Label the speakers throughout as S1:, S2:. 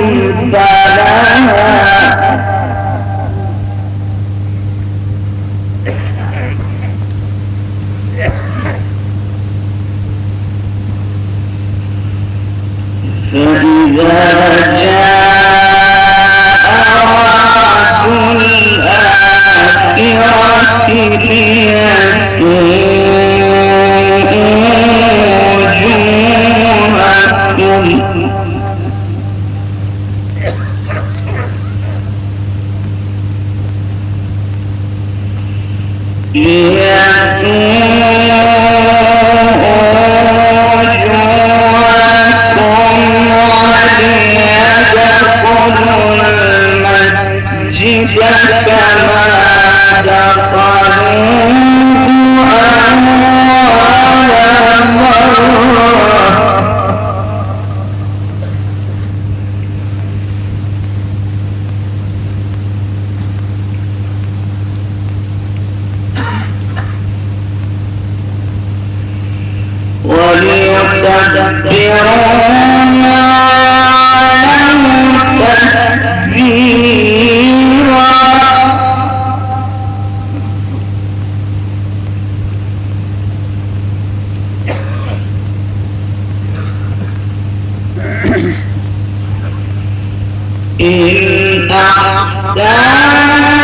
S1: بلاها فإذا جاء وعد الآخرة ليكون Yeah.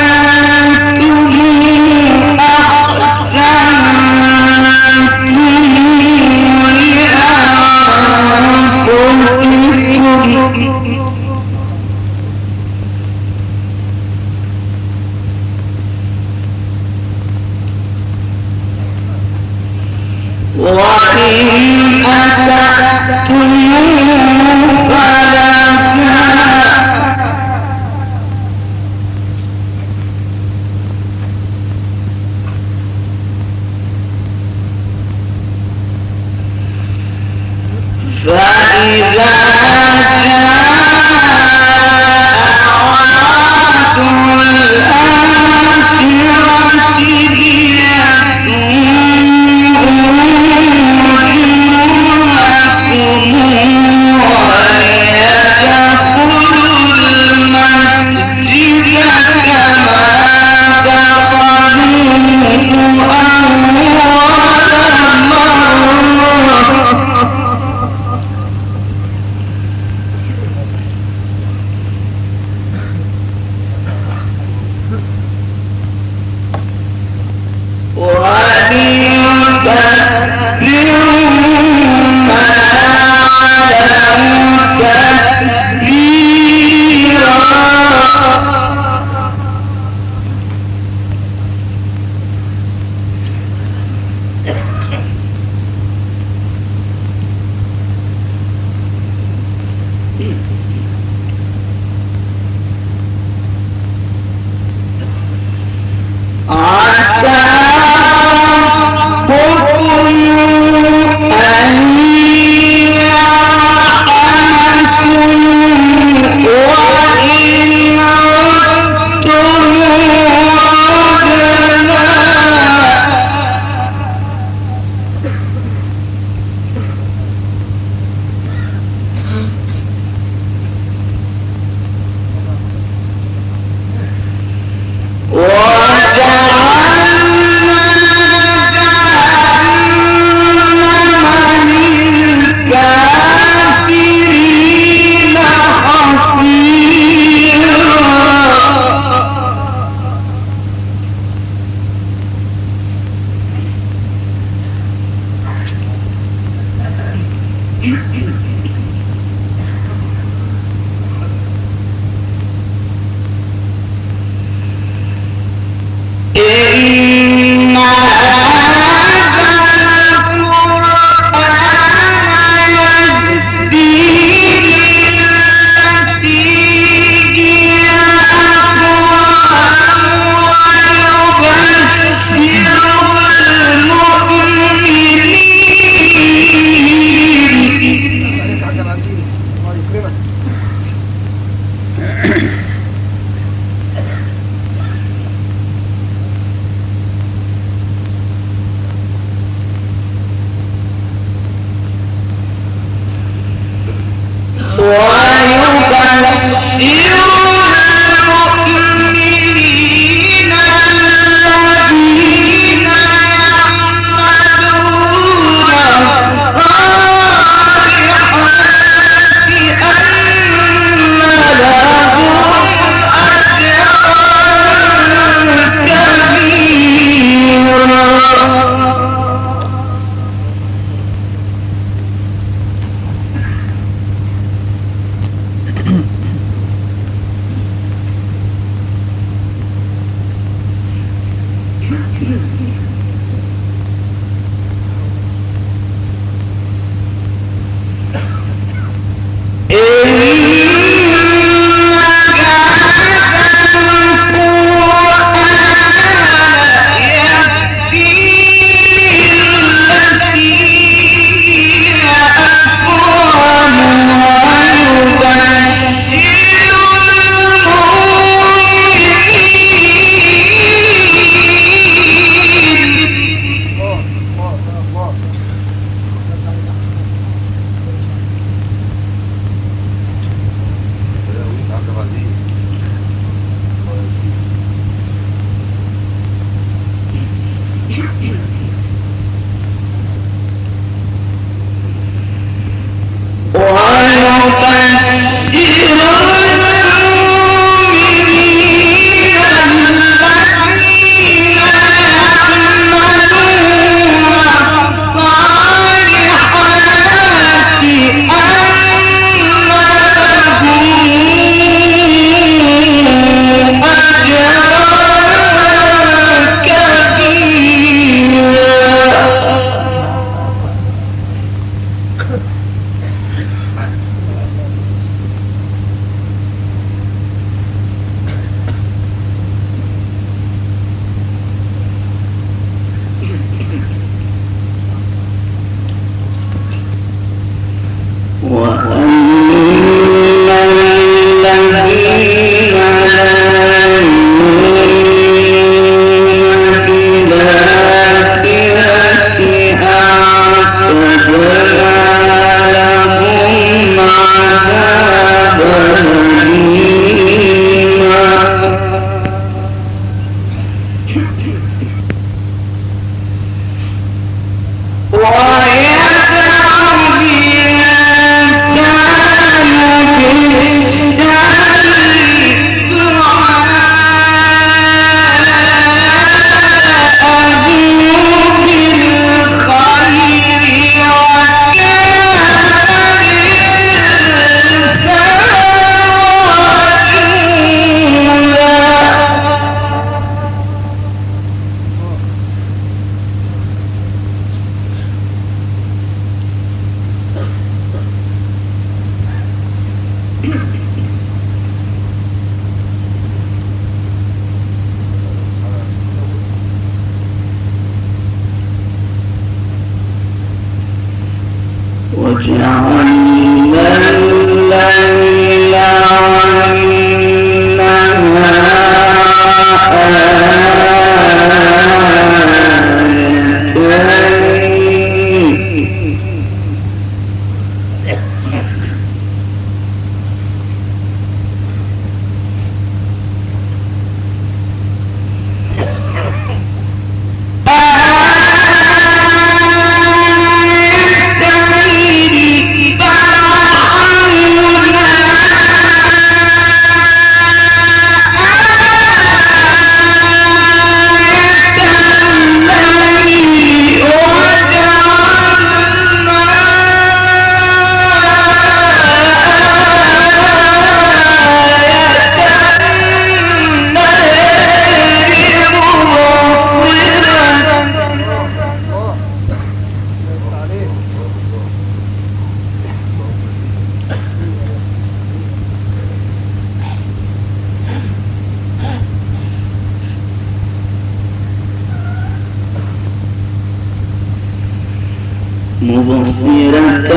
S1: مبصرة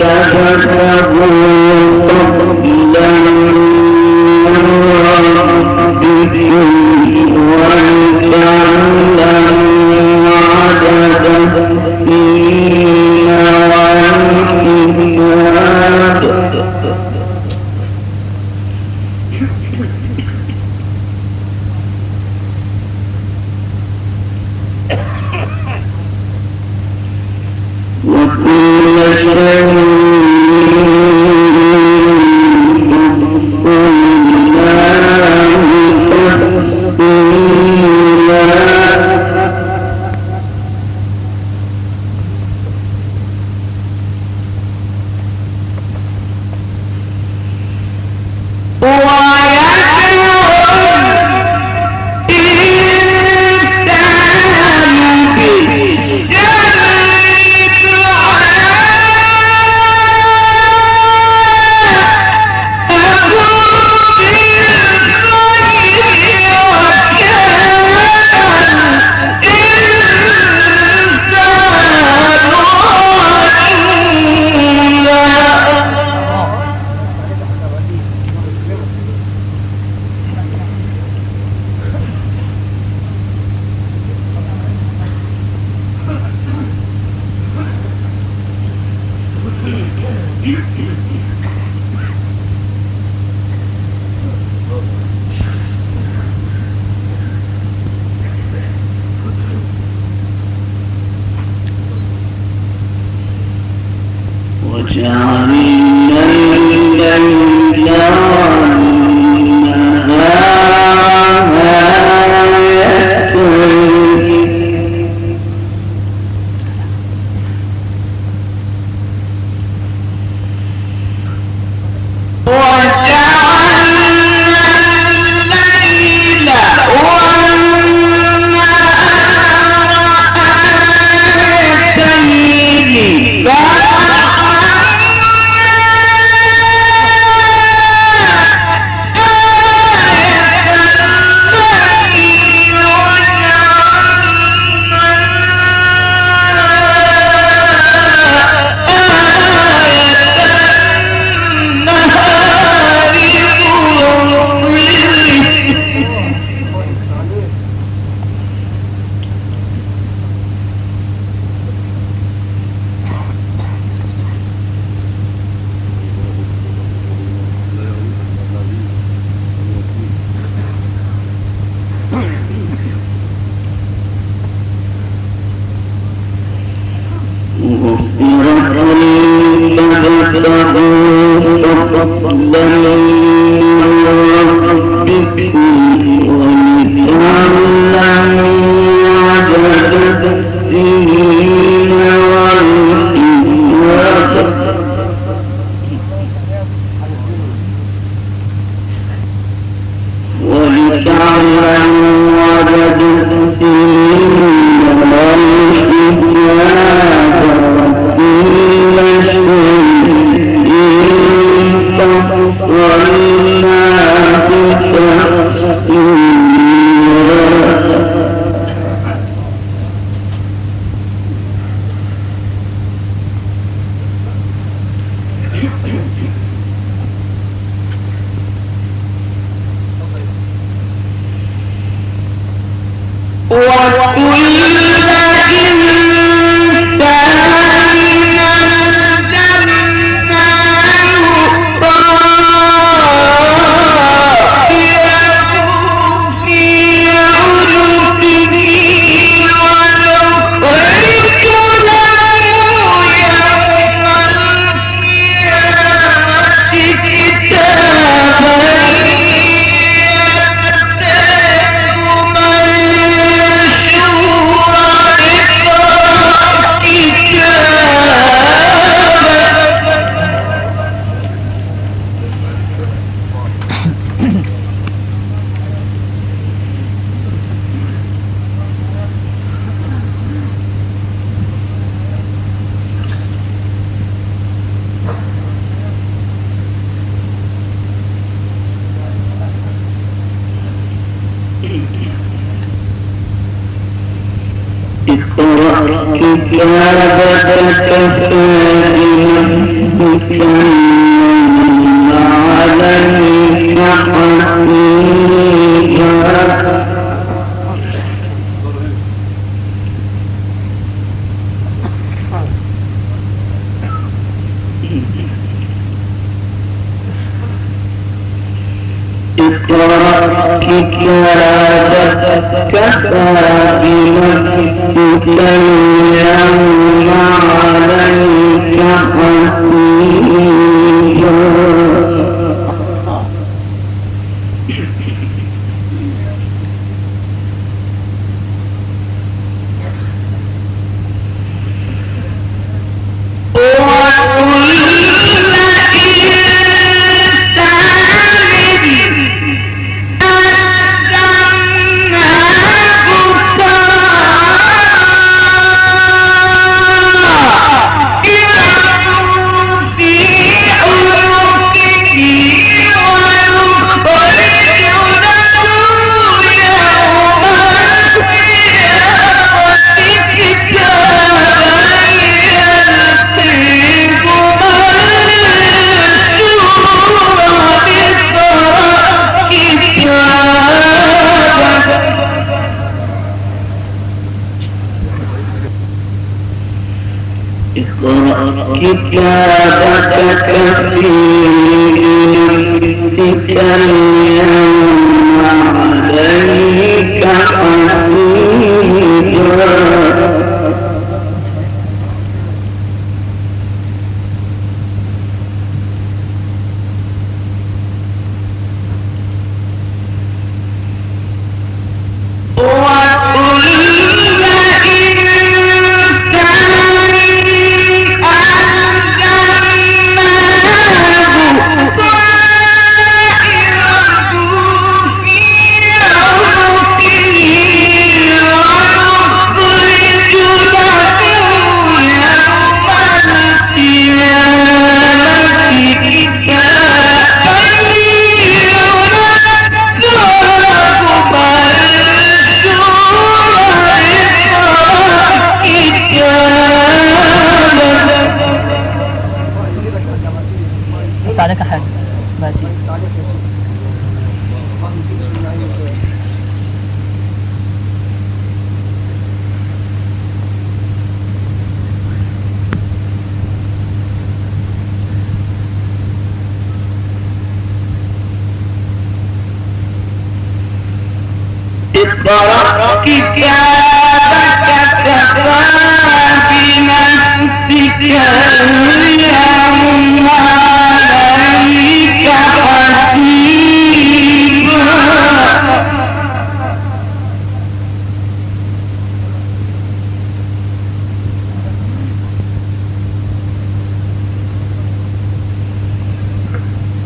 S1: تبتغوا فضلا من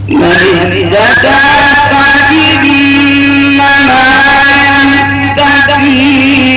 S1: من اهتدى فإنما يهتدي لنفسه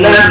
S1: يهتدي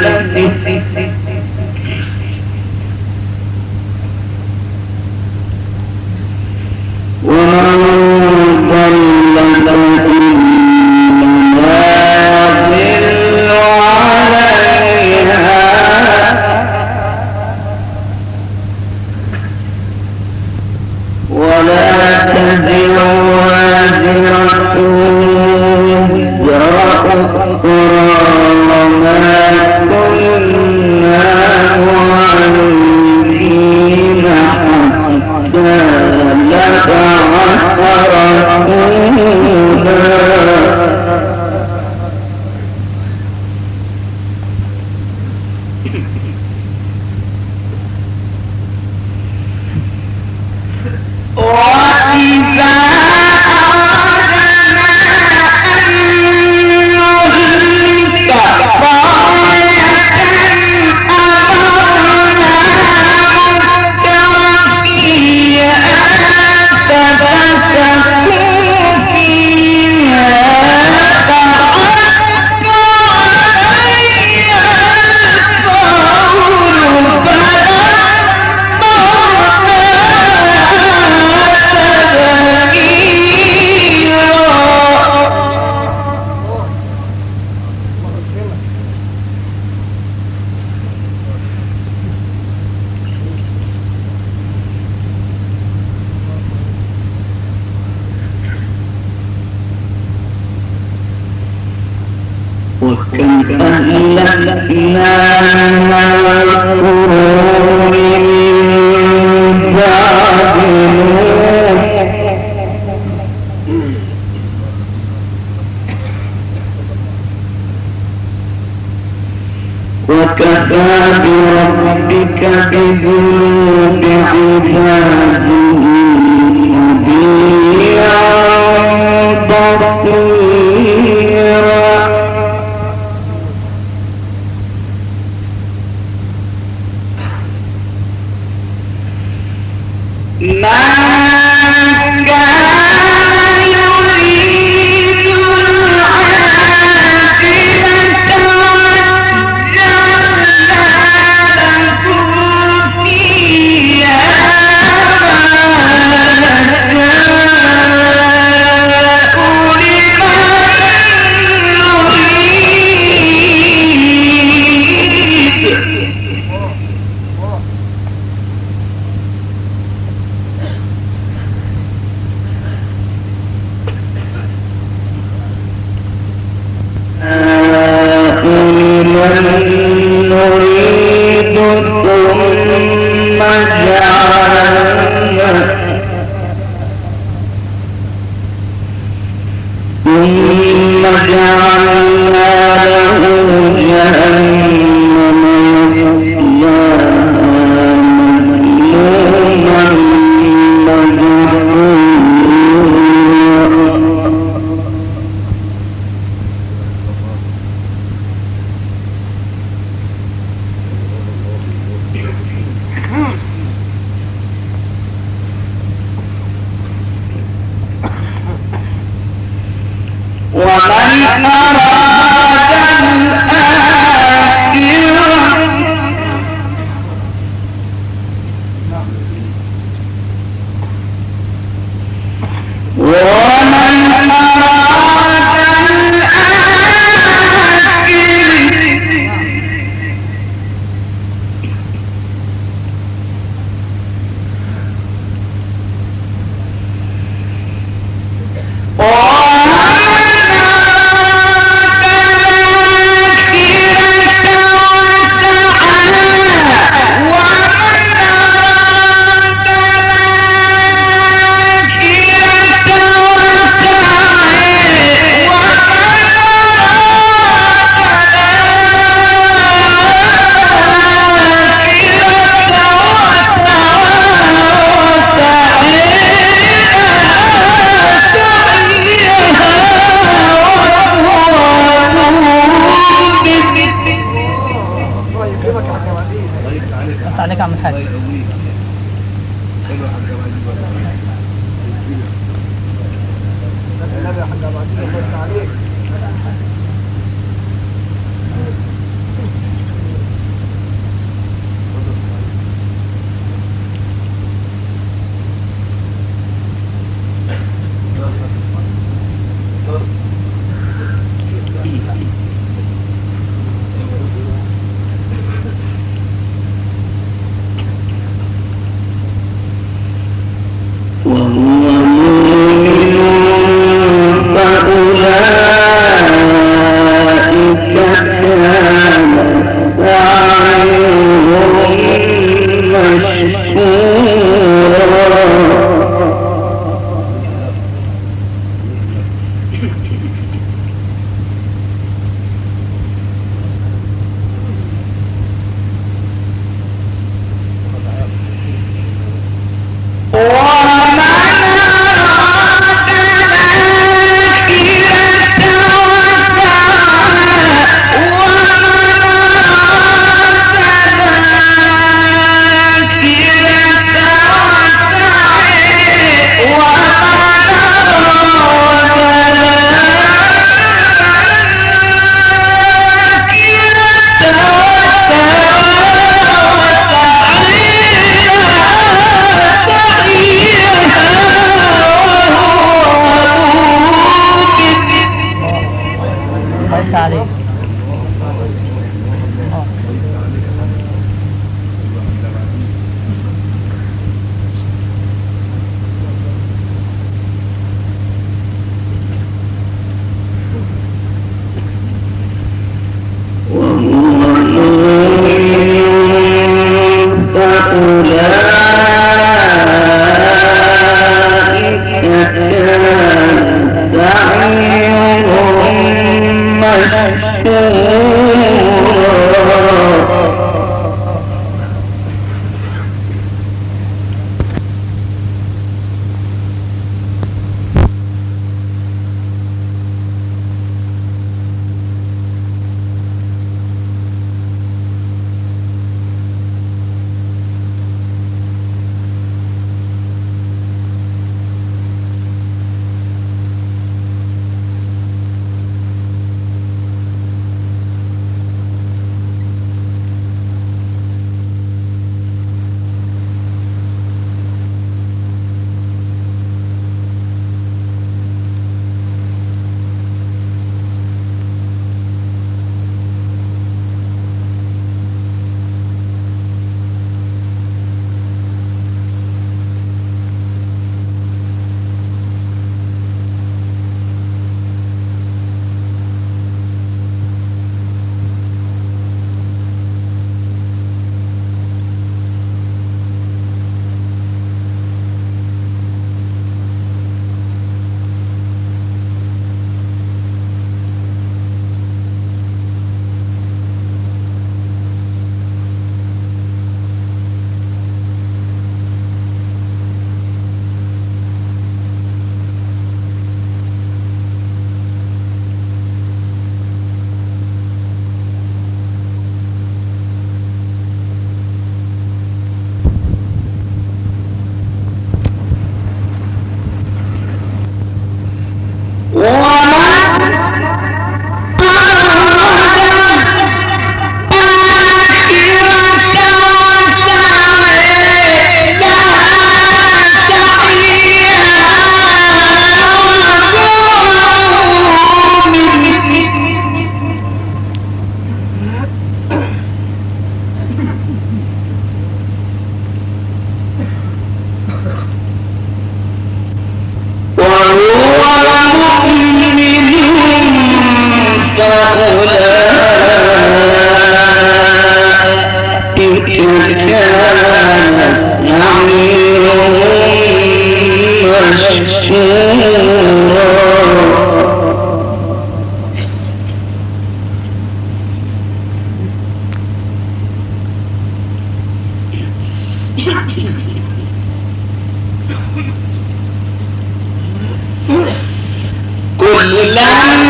S1: လမ်း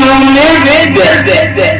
S1: မုံလေးပဲတဲ့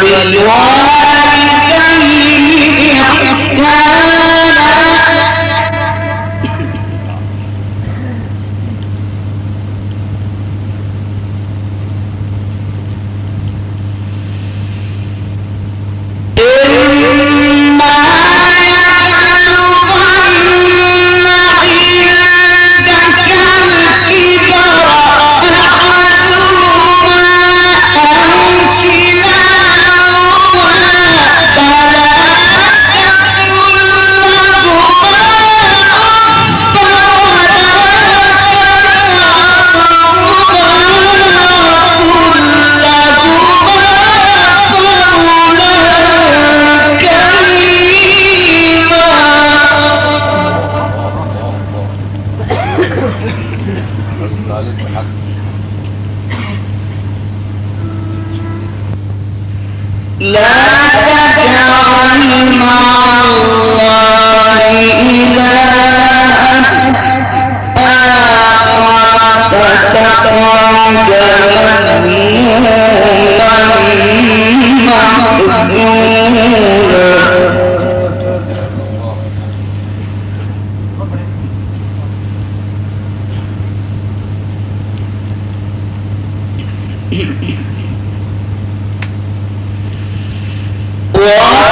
S1: Everybody, 我。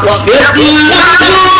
S1: Convertido